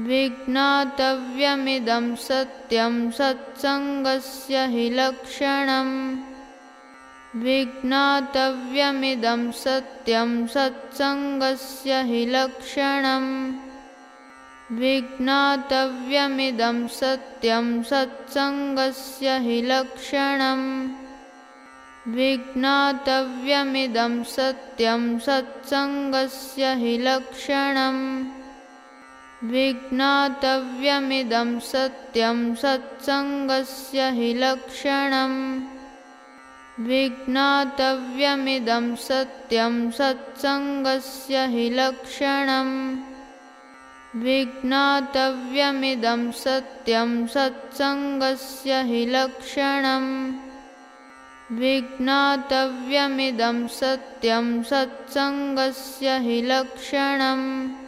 विज्ञातव्यमिदं सत्यं सत्सङ्गस्य हि लक्षणम्। विज्ञातव्यमिदं सत्यं सत्सङ्गस्य हि लक्षणम्। विज्ञातव्यमिदं सत्यं सत्सङ्गस्य हि लक्षणम्। विज्ञातव्यमिदं सत्यं सत्सङ्गस्य हि लक्षणम् विज्ञातव्यमिदं सत्यं सत्सङ्गस्य हि लक्षणम्। विज्ञातव्यमिदं सत्यं सत्सङ्गस्य हि लक्षणम्। विज्ञातव्यमिदं सत्यं सत्सङ्गस्य हि लक्षणम्। विज्ञातव्यमिदं सत्यं सत्सङ्गस्य हि लक्षणम्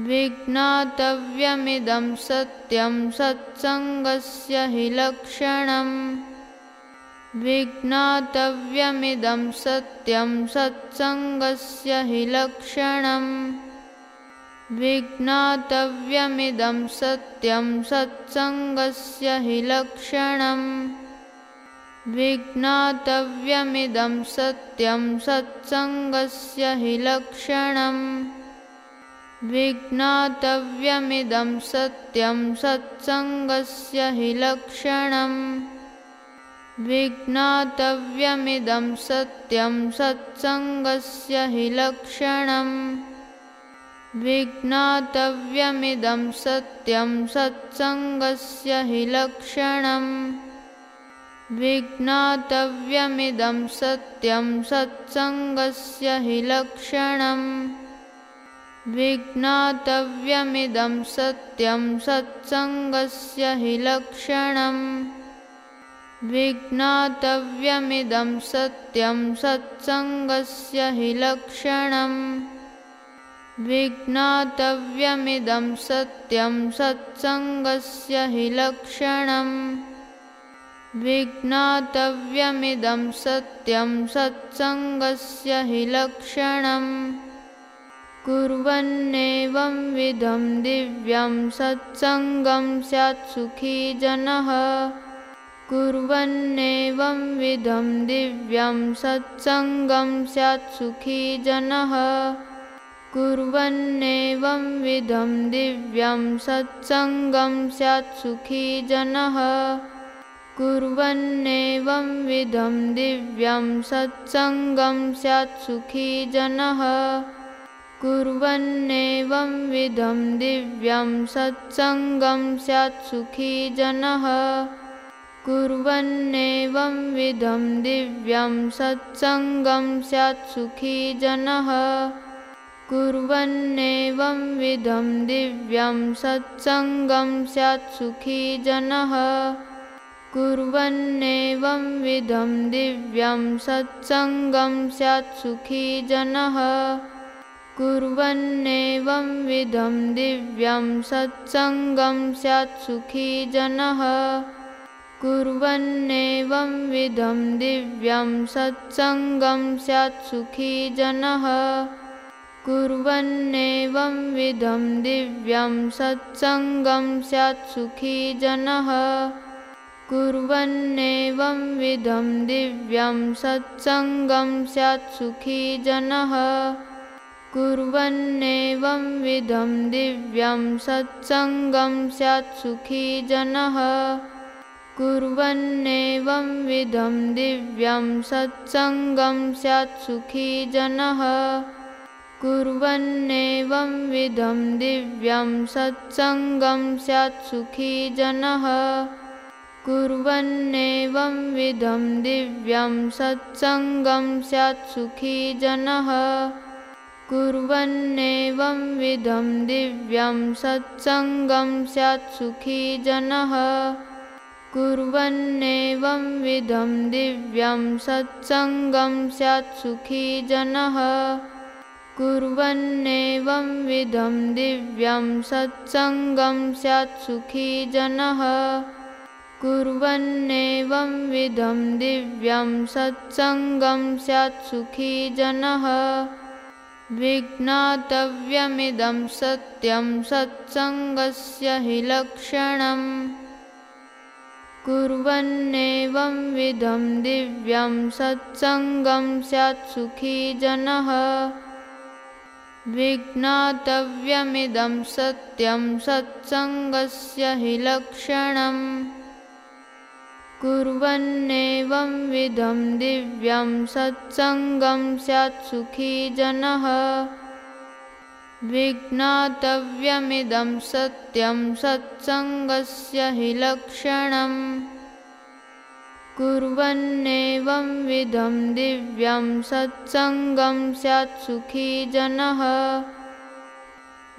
विज्ञातव्यमिदं सत्यं सत्सङ्गस्य हि लक्षणम्। विज्ञातव्यमिदं सत्यं सत्सङ्गस्य हि लक्षणम्। विज्ञातव्यमिदं सत्यं सत्सङ्गस्य हि लक्षणम्। विज्ञातव्यमिदं सत्यं सत्सङ्गस्य हि लक्षणम् विज्ञातव्यमिदं सत्यं सत्सङ्गस्य हि लक्षणम्। विज्ञातव्यमिदं सत्यं सत्सङ्गस्य हि लक्षणम्। विज्ञातव्यमिदं सत्यं सत्सङ्गस्य हि लक्षणम्। विज्ञातव्यमिदं सत्यं सत्सङ्गस्य हि लक्षणम् विज्ञातव्यमिदं सत्यं सत्सङ्गस्य हि लक्षणम्। विज्ञातव्यमिदं सत्यं सत्सङ्गस्य हि लक्षणम्। विज्ञातव्यमिदं सत्यं सत्सङ्गस्य हि लक्षणम्। विज्ञातव्यमिदं सत्यं सत्सङ्गस्य हि लक्षणम् कुर्वन्नेवं विधं दिव्यं सत्सङ्गं स्यात् सुखी जनः। कुर्वन्नेवं विधं दिव्यं सत्सङ्गं स्यात् सुखी जनः। कुर्वन्नेवं विधं दिव्यं सत्सङ्गं स्यात् सुखी जनः। कुर्वन्नेवं विधं दिव्यं सत्सङ्गं स्यात् सुखी जनः कुर्वन्नेवं विधं दिव्यं सत्सङ्गं स्यात् सुखी जनः। कुर्वन्नेवं विधं दिव्यं सत्सङ्गं स्यात् सुखी जनः। कुर्वन्नेवं विधं दिव्यं सत्सङ्गं स्यात् सुखी जनः। कुर्वन्नेवं विधं दिव्यं सत्सङ्गं स्यात् सुखी जनः कुर्वन्नेवं विधं दिव्यं सत्सङ्गं स्यात् सुखी जनः। कुर्वन्नेवं विधं दिव्यं सत्सङ्गं स्यात् सुखी जनः। कुर्वन्नेवं विधं दिव्यं सत्सङ्गं स्यात् सुखी जनः। कुर्वन्नेवं विधं दिव्यं सत्सङ्गं स्यात् सुखी जनः कुर्वन्नेवं विधं दिव्यं सत्सङ्गं स्यात् सुखी जनः। कुर्वन्नेवं विधं दिव्यं सत्सङ्गं स्यात् सुखी जनः। कुर्वन्नेवं विधं दिव्यं सत्सङ्गं स्यात् सुखी जनः। कुर्वन्नेवं विधं दिव्यं सत्सङ्गं स्यात् सुखी जनः कुर्वन्नेवं विधं दिव्यं सत्सङ्गं स्यात् सुखी जनः। कुर्वन्नेवं विधं दिव्यं सत्सङ्गं स्यात् सुखी जनः। कुर्वन्नेवं विधं दिव्यं सत्सङ्गं स्यात् सुखी जनः। कुर्वन्नेवं विधं दिव्यं सत्सङ्गं स्यात् सुखी जनः विज्ञातव्यमिदं सत्यं सत्सङ्गस्य हि लक्षणम्। कुर्वन्नेवं विधं दिव्यं सत्सङ्गं स्यात् सुखी जनः। विज्ञातव्यमिदं सत्यं सत्सङ्गस्य हि लक्षणम् कुर्वन्नेवं विधं दिव्यं सत्सङ्गं स्यात् सुखी जनः। विज्ञातव्यमिदं सत्यं सत्सङ्गस्य हि लक्षणम् कुर्वन्नेवं विधं दिव्यं सत्सङ्गं स्यात् सुखी जनः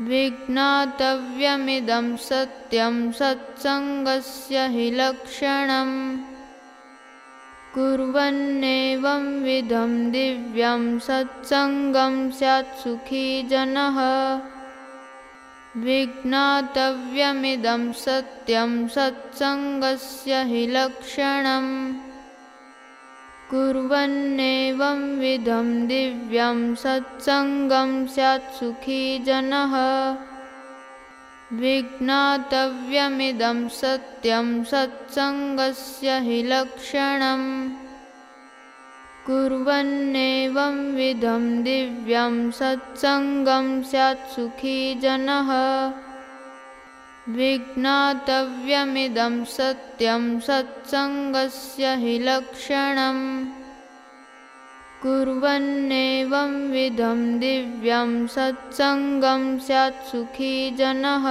विज्ञातव्यमिदं सत्यं सत्सङ्गस्य हि लक्षणम्। कुर्वन्नेवं विधं दिव्यं सत्सङ्गं स्यात् सुखी जनः। विज्ञातव्यमिदं सत्यं सत्सङ्गस्य हि लक्षणम् कुर्वन्नेवं विधं दिव्यं सत्सङ्गं स्यात् सुखी जनः। विज्ञातव्यमिदं सत्यं सत्सङ्गस्य हि लक्षणम्। कुर्वन्नेवं विधं दिव्यं सत्सङ्गं स्यात् सुखी जनः विज्ञातव्यमिदं सत्यं सत्सङ्गस्य हि लक्षणम्। कुर्वन्नेवं विधं दिव्यं सत्सङ्गं स्यात् सुखी जनः।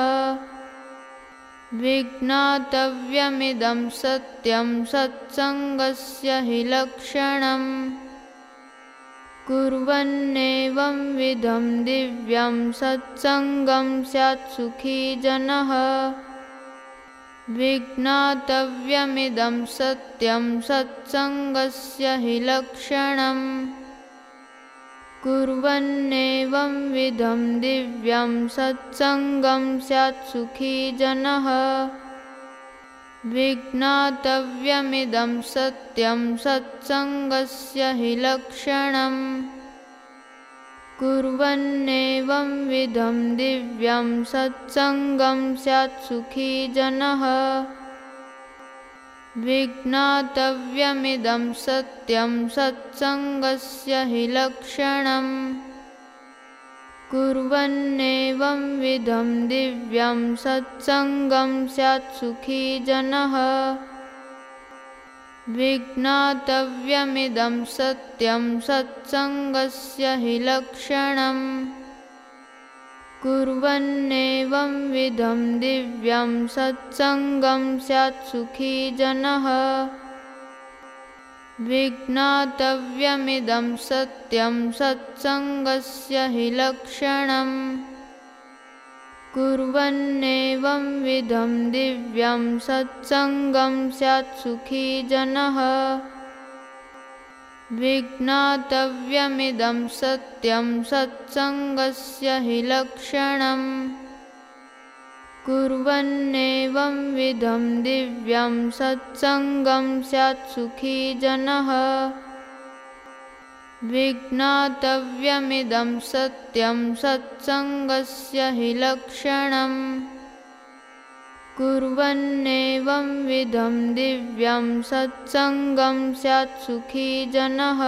विज्ञातव्यमिदं सत्यं सत्सङ्गस्य हि लक्षणम् कुर्वन्नेवं विधं दिव्यं सत्सङ्गं स्यात् सुखी जनः। विज्ञातव्यमिदं सत्यं सत्सङ्गस्य हि लक्षणम्। कुर्वन्नेवं विधं दिव्यं सत्सङ्गं स्यात् सुखी जनः विज्ञातव्यमिदं सत्यं सत्सङ्गस्य हि लक्षणम्। कुर्वन्नेवं विधं दिव्यं सत्सङ्गं स्यात् सुखी जनः। विज्ञातव्यमिदं सत्यं सत्सङ्गस्य हि लक्षणम् कुर्वन्नेवं विधं दिव्यं सत्सङ्गं स्यात् सुखी जनः। विज्ञातव्यमिदं सत्यं सत्सङ्गस्य हि लक्षणम्। कुर्वन्नेवं विधं दिव्यं सत्सङ्गं स्यात् सुखी जनः विज्ञातव्यमिदं सत्यं सत्सङ्गस्य हि लक्षणम्। कुर्वन्नेवं विधं दिव्यं सत्सङ्गं स्यात् सुखी जनः। विज्ञातव्यमिदं सत्यं सत्सङ्गस्य हि लक्षणम् कुर्वन्नेवं विधं दिव्यं सत्सङ्गं स्यात् सुखी जनः। विज्ञातव्यमिदं सत्यं सत्सङ्गस्य हि लक्षणम् कुर्वन्नेवं विधं दिव्यं सत्सङ्गं स्यात् सुखी जनः